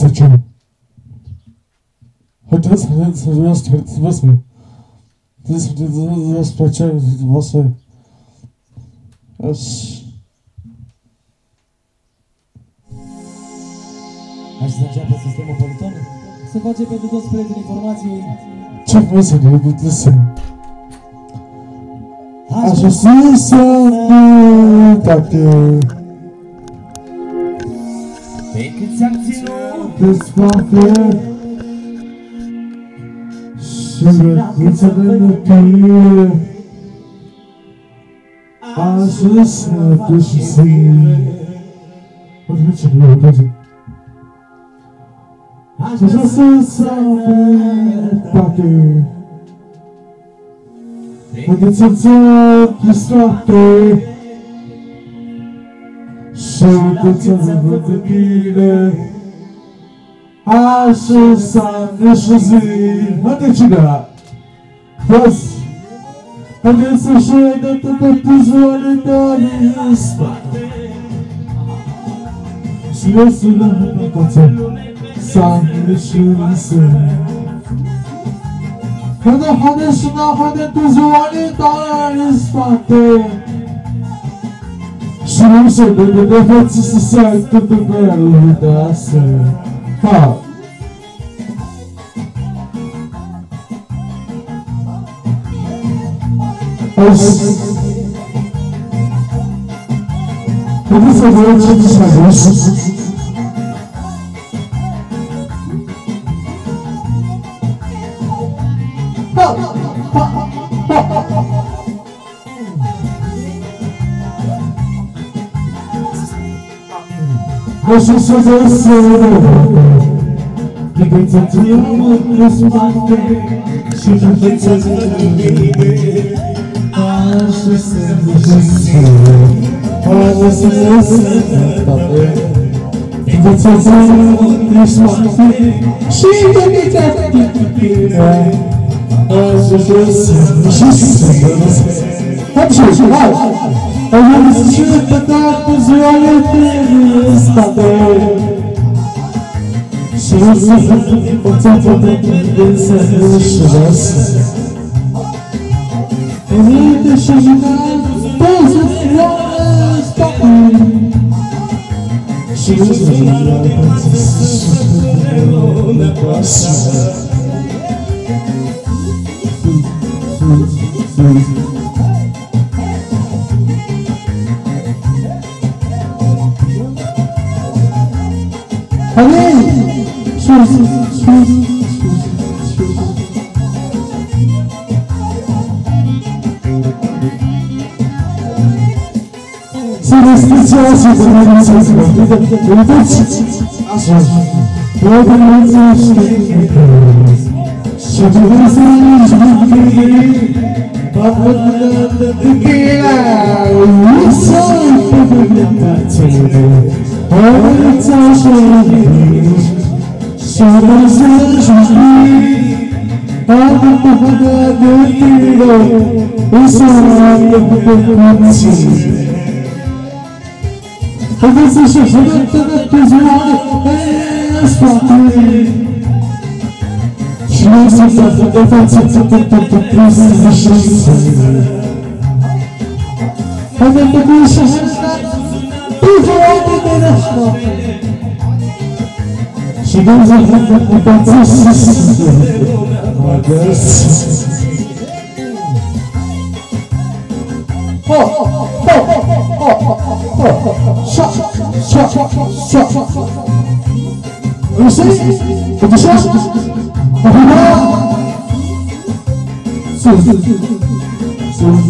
seçim. Heute ist heute ist heute ist heute ist was wir. Das ist das das Projekt was wir. Das Aș zicea pe sistemul politon să face pentru toți prietenii informației. Ce Make a taxi road this coffee Sugar, I just have to see. What did you do? What did you I just a soft fucker I get some talk, you. Stop Sevdi tanıdık ile Aşık sarnışızı Hadi çıkar Yes. Hadi sıçrayda tutup düzvarı dağını ıspattı Süre sürahını kaçıp sarnışızı Hadi hadi sınav hadi düzvarı dağını ıspattı Şunu söyledi nefessiz sertti de belli dersin Ha Os Hadi sana çıkışa Você só desceu 二十四只手，一根针刺入我的身体，心在飞，缠着你的皮。二十四只手，二十四只手，一根针刺入我的身体，心在飞，缠着你的皮。二十四只手，二十四只手，二十四只手。Tivesse uma licença de vida, eu não Todo mundo Se eu tivesse uma vida, Papada tequila, isso é tudo Olha, tá chorando Somos anjos Olha, papada tequila, isso é Hani? Sus, sus, sus. Celestial Superman Sesma. Yıldız. Doğdum ben sana Şatıdan sana şükürleri Bakmadan da tükela Uyuyorsan Bakmadan da tükela Holy touch of Jesus, Sovereign Solutions Be, Papa Papa Dutiro, Islam Pupati. Hadi şu hırtını tüzüğü alıp ıspatlayın. Şimdi sizden defans ettik tuttuk tuttuk Hadi bu işe hırtlar tüzüğü está em Ao chegar eu me tiro a sente o juiz do meu pai. This one is the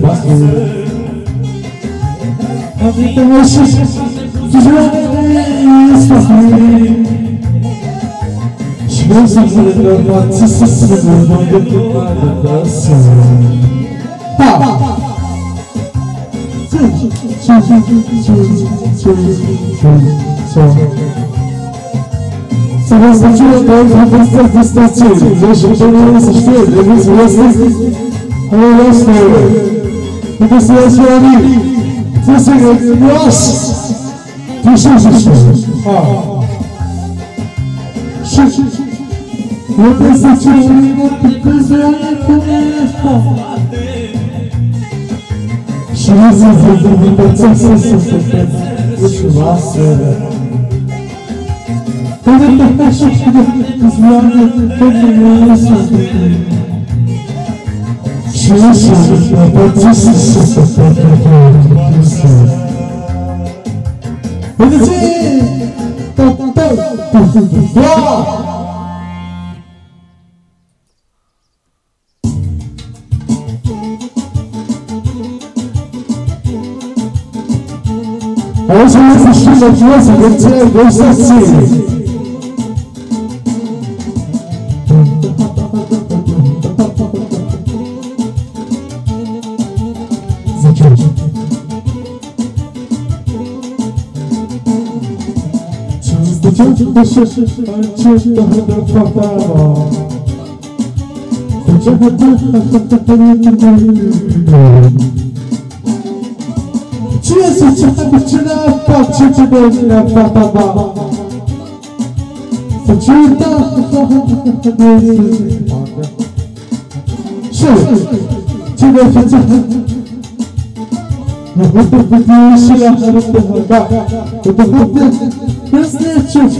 back Everything was just, just running for me. She was a hundred fantasy, so I don't know if she's back Teraz zaczęło to, że wystarczy, wystarczy, że się to nie jest świetne, więc jesteś, ale jasne, to jest jasne, to jest jas, to jest jasne, a, się, no to jest zaczęło, to jest jasne, to jest jasne, Jesus is the process which was Todo el pecho is one from the of the Jesus is the process of the And it's it! Go, go, go! Hoje eu assisti aqui essa gente gosta assim. 취해서 찾고 지나 빡칠 집에 지나 빠빠빠 주다 실 집에서 찾고 Находит еще Это будет Яснечек.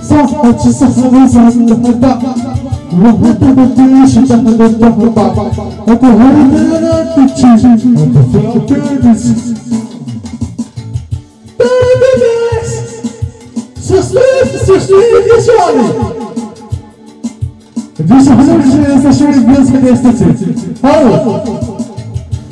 Сахачи сахави сахада. Вахата бутиши тахада хата. Это гордера тучи. Это фиатедис. Дорогие! Счастливы, счастливы, веселые! Здесь уже зашли без хозяйства. Алло!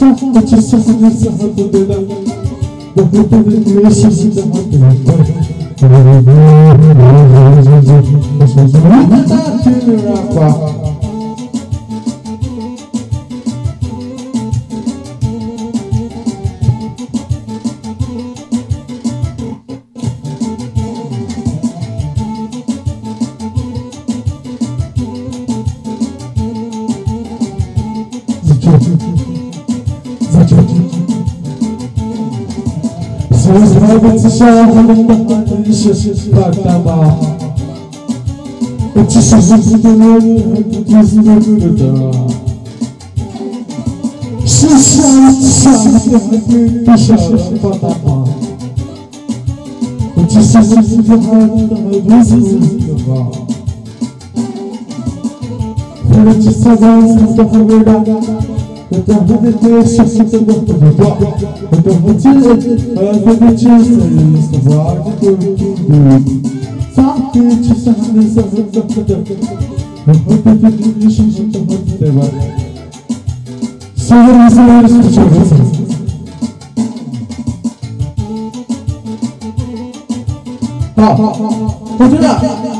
Sahte çizsizlik sahte dönem Bakıp edin meşhur sahte dönem Another two rock gizli burada Fırıcı sabahsız daha burada Então vou meter esse assunto no igual Então vou dizer, eu vou meter isso Vai de tudo Ödemedikçe şaşırdım Mustafa Ödemedikçe özledikçe seni Mustafa Ödemedikçe Sahte içi sahne sazımda Ödemedikçe şaşırdım Mustafa Sığır mısın yarışı çabasın Ha, ha, ha, ha.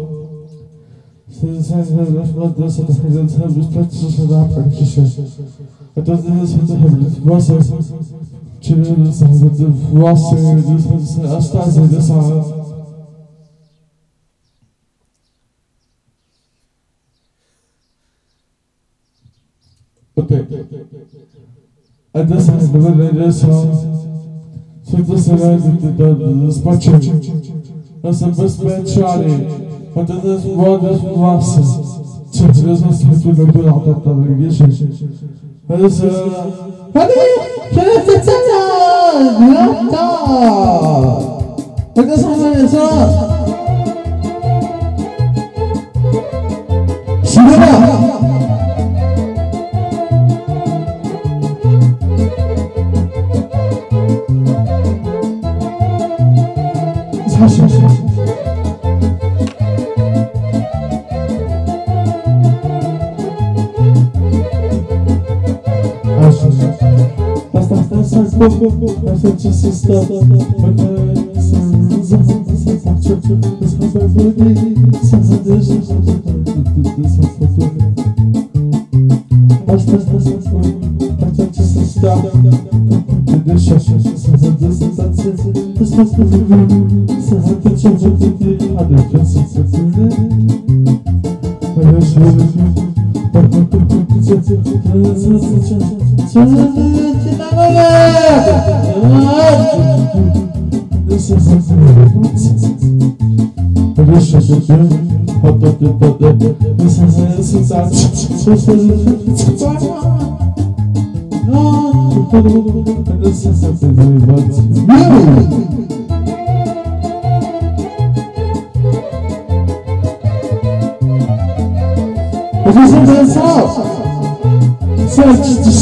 Okay. ne dovete adesso Sotto se vedete da spacciare Da se per spacciare Patates, boğazız, varsız. Çıtırız nasıl bir türlü bir atlatlar geçir. Hadi sıra. Hadi! Şeref etsene! Ne yaptı? Hadi sıra. Really? Eu fiz um dançar. Sete de chá. Eu fiz show. Eu sou esse filho, esse tipo de tentar É da frente eu não me pá Estou a perder, chama de chama de Esse foi mulher Ah, sim, sim, sim, sim, sim, sim, sim, É da frente Really? Não me pá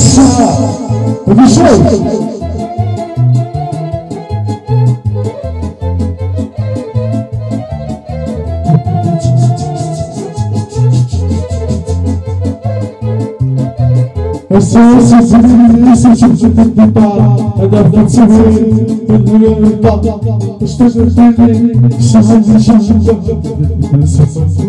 A gente vai ver se virar É dessa maneira, a gente vai ver se virar De chama de chama de Eu deixo Só vou dar seu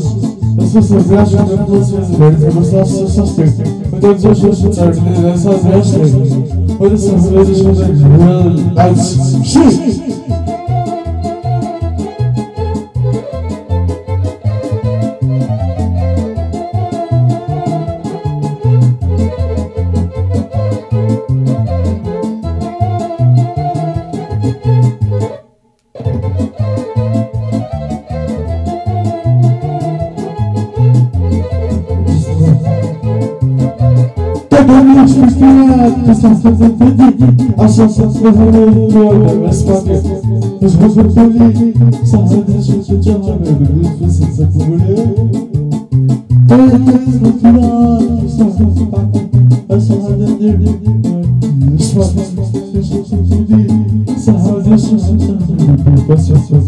deixo vocês acham Acho As pessoas acham que eu não sei dizer Eu gosto de ser suspeito Eu tenho que ser suspeito Essas acham Olha essas vezes que eu tenho Je retrouve ta vie sans attache que tu as même les feux c'est ça pour brûler Et qu'est-ce que tu as Je sens que tu parles Elle sera dernière Je sois pas ce que tu dis Ça a des choses que tu ne peux pas sur toi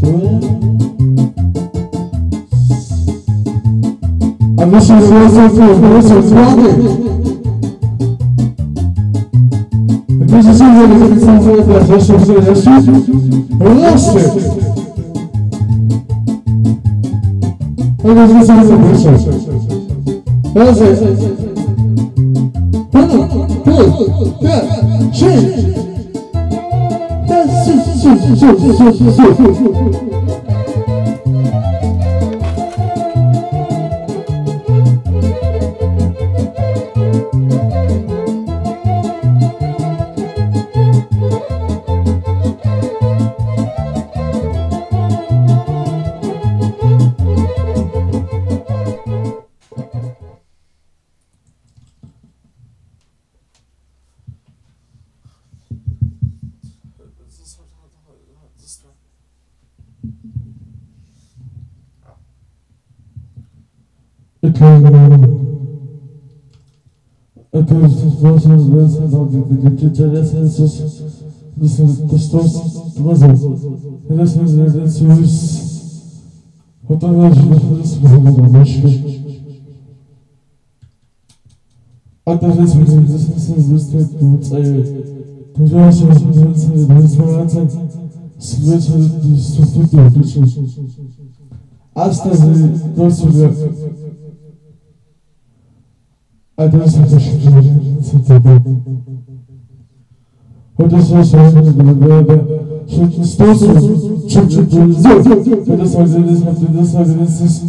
A myślę, że ja sobie wyobrażam Décisivement, les habitants de la transformation de la Suisse lancent a resolução da Convenção. Ou seja, quando, quando, quando, quando, quando, Głosiąc bez obiektywności, testows prowadzą. Teraz nas realizacją już otawia się do swojego domyśla. A teraz będziemy zastosowani z występu cały. Podziała się do restauracji z wyczerpnieniem stosownych dotyczy. Aż teraz do sobie Adresi teşekkür ederim. Hocası sayınızda ve istiyorsunuz çocukluğunuz yok. Ve de sazlarınız ve de sazlarınız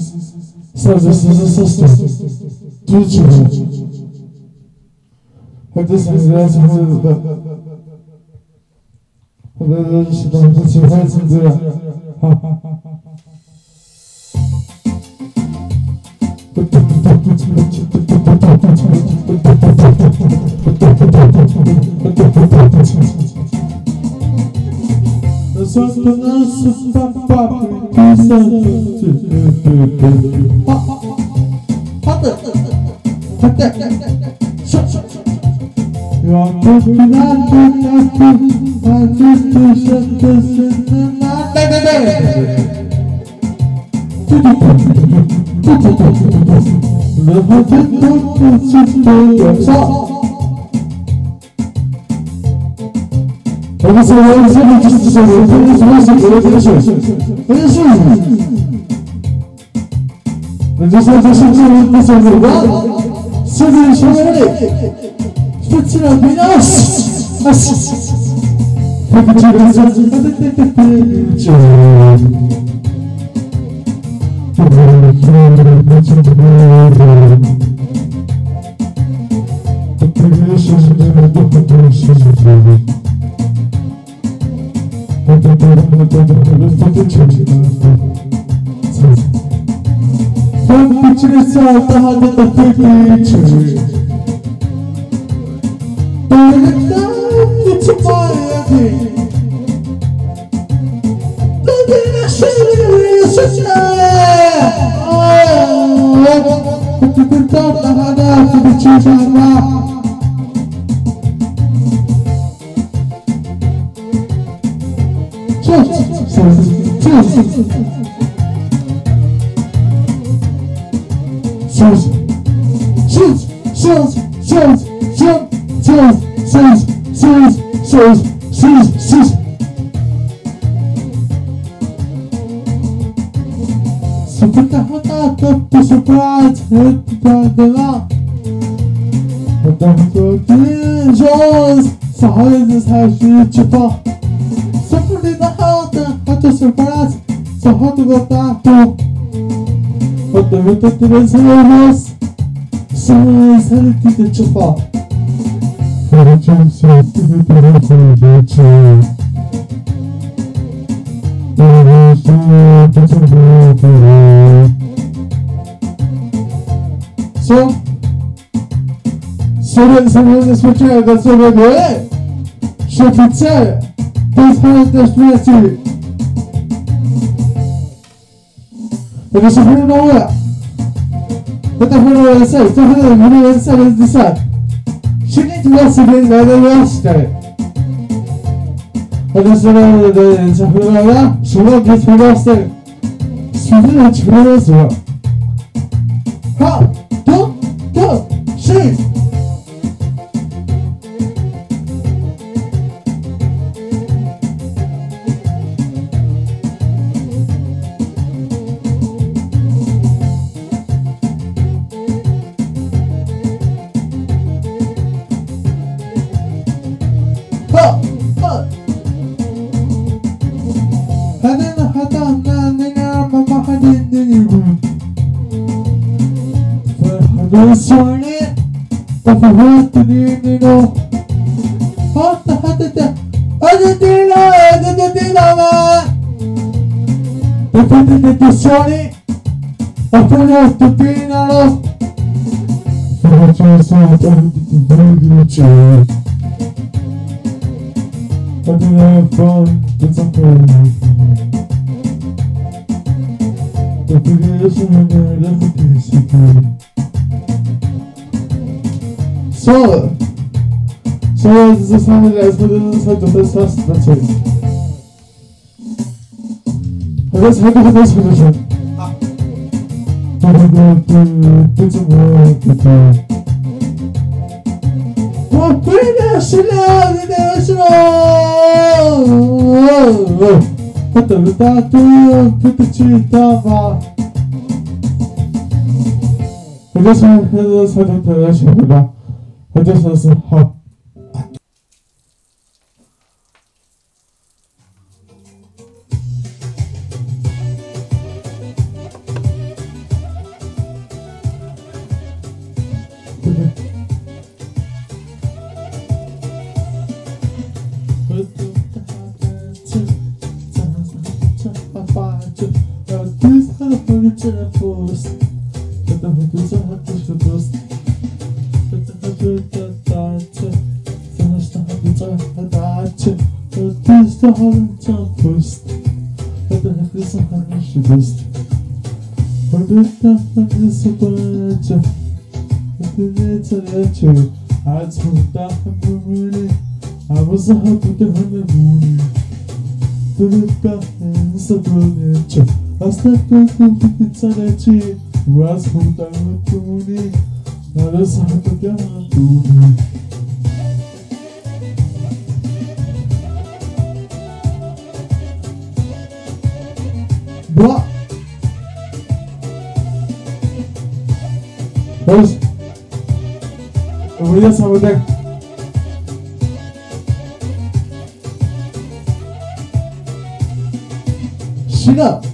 sazlarınızı sasla. Duyun çocuğu. Hadi sazlarınızı sazlarınızı Hadi sazlarınızı sazlarınızı Sırtına sıktan bak Güzel Hadi Hadi Şak şak Ya köküler kökler kökler Acı köşe köşesinden Ne ne ne Ve hafif tatlı çıktı yoksa Tabi sorularımızın ikincisi soruyor. Tabi soruyorsun, öğretmişiz. Öğretmişiz mi? Önce sen teşekkür ederim bu soruda. Sıfır şöyle. Fıçına biraz. Peki çevirsin. Thank you. Pumpkin salt had the feature. It's my idea. Look at the serious Oh, but you can tell the Hana to tuttu surprise, hep tadına. Adam gördüğün joz, sahilde her şeyi çıpa. Sıfırda hata, hata surprise, Sahatu Gataku But the repetitive Saludos Saludos Saludos de Chupa Fortune Saludos Saludos de Chupa So, so someone is switching, that's what we're doing. Should we say, this has the stress Because if you know what? What the hell did I say? What the hell did I say? What did I say? Shouldn't you ask again why they lost it? 私のセフラはその気づかせる。それは違いますよ。は、と、と、シーズ Pinaros, But you have fun, it's a problem. The biggest one So, so, tastes again. So, so es ist meine erste, das ist halt das erste, natürlich. Das ist halt das erste, das ist halt das erste. Comprime auxiliar de Deus, Tata tata puta tava 어디서 해서 사진 대단하십니다 어디서 합 den Fuß. Verdammt, dieser hat dich verpasst. Verdammt, dieser Deutsche. Verdammt, dieser Deutsche. Verdammt, dieser Holländer Fuß. Verdammt, dieser hat mich verpasst. Verdammt, dieser Deutsche. Verdammt, dieser Deutsche. Als Verdammt, Mumuni. Aber so hat er den Mumuni. Verdammt, dieser Deutsche. Остаток купится лечи, раз хутану чуни, надо сахату кяна туни. Бла! Дальше. У меня самый так Shut up!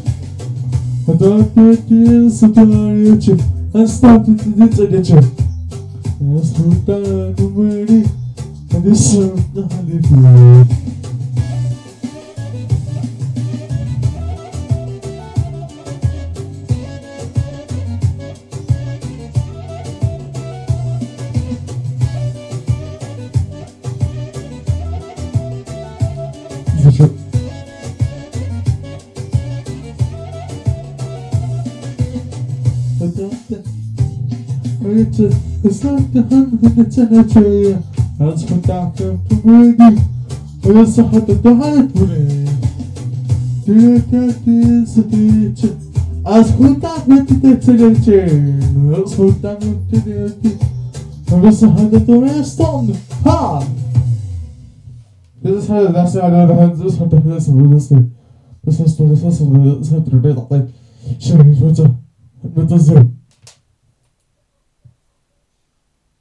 I don't think you so tired you. I stopped at the internet you. I stopped at the wedding. And this is not how branches. It's like the hundred that's in a tree. That's what Dr. Brady. But it's a hot the hybrid. That is a teacher. As what I went to the television. That's what I went to the And it's a hundred the rest on. Ha! This is how that's how I know this is how this is this is this is this is this is this is this is this is this is this is this is this is